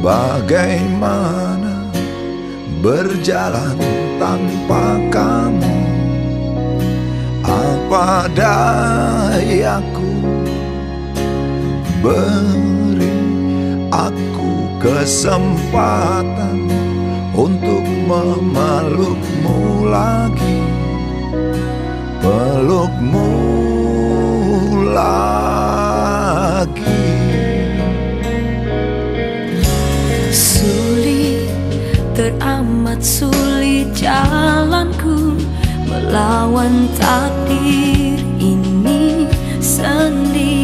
bagaimana Berjalan tanpa kamu? Apa dayaku Beri aku kesempatan Untuk memelukmu lagi? Pelukmu lagi jalanku Melawan takdir ini sendiri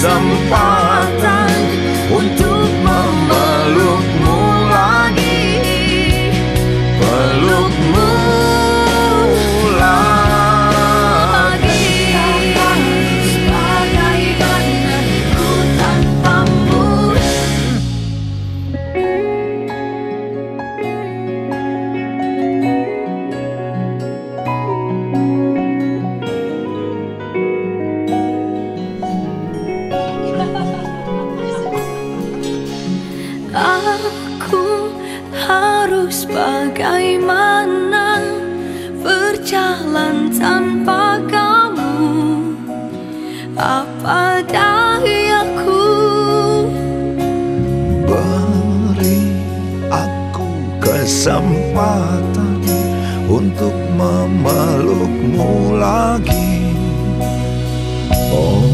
Kesempatan bagaimana berjalan tanpa kamu? Apa dayaku Beri aku kesempatan Untuk memelukmu lagi. Oh